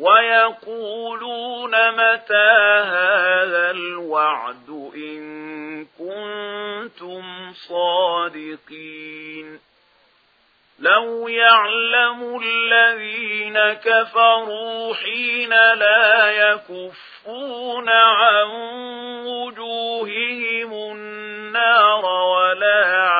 ويقولون متى هذا الوعد إن كنتم صادقين لو يعلم الذين كفروا حين لا يكفون عن وجوههم النار ولا عن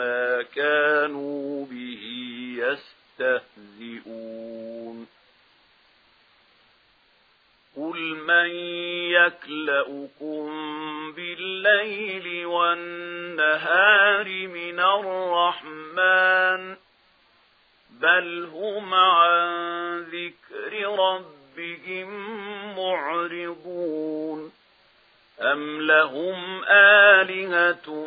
مَا كانوا به يستهزئون. قل من يكلأكم بالليل والنهار من الرحمن بل هم عن ذكر ربهم معرضون. أم لهم آلهة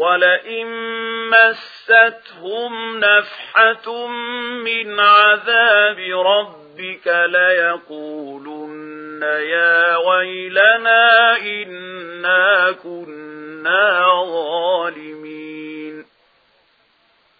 ولئن مستهم نفحة من عذاب ربك ليقولن يا ويلنا إنا كنا ظالمين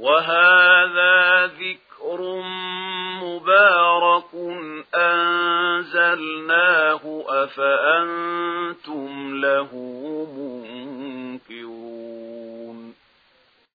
وهذا ذكر مبارك أنزلناه أفأنت